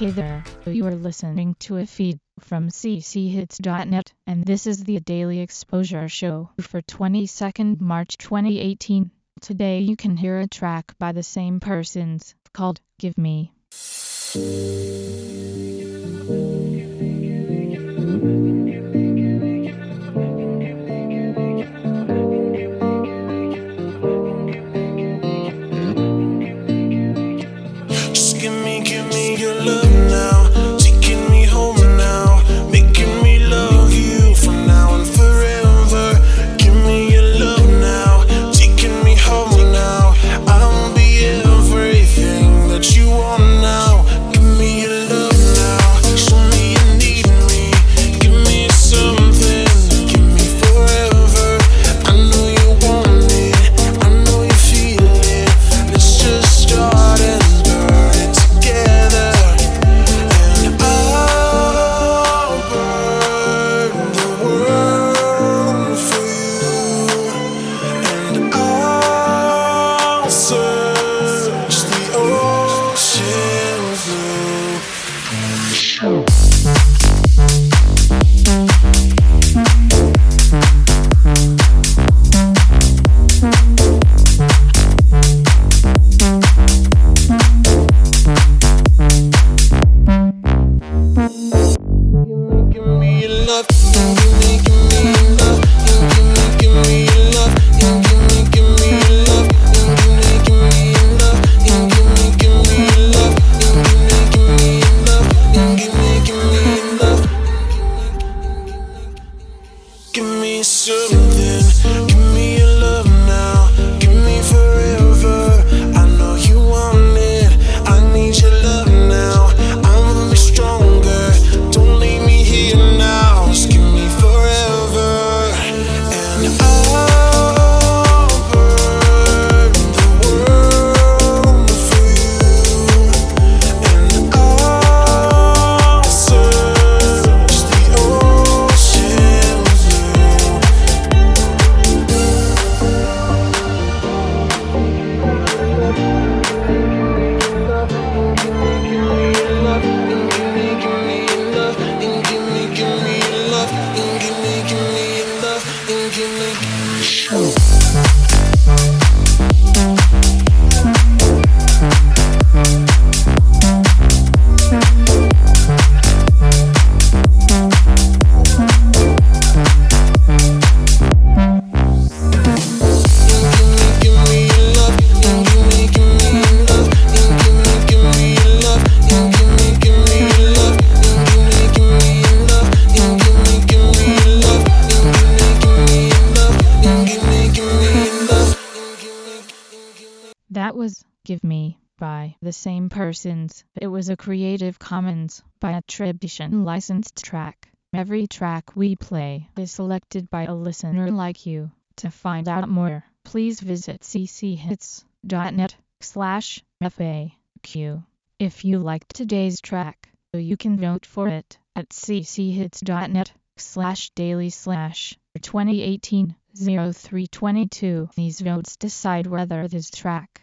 Hey there, you are listening to a feed from cchits.net, and this is the Daily Exposure Show for 22nd March 2018. Today you can hear a track by the same persons called Give Me. Just give me, give me your love That was Give Me by the same persons. It was a Creative Commons by attribution licensed track. Every track we play is selected by a listener like you. To find out more, please visit cchits.net slash FAQ. If you liked today's track, you can vote for it at cchits.net slash daily slash 2018 0322. These votes decide whether this track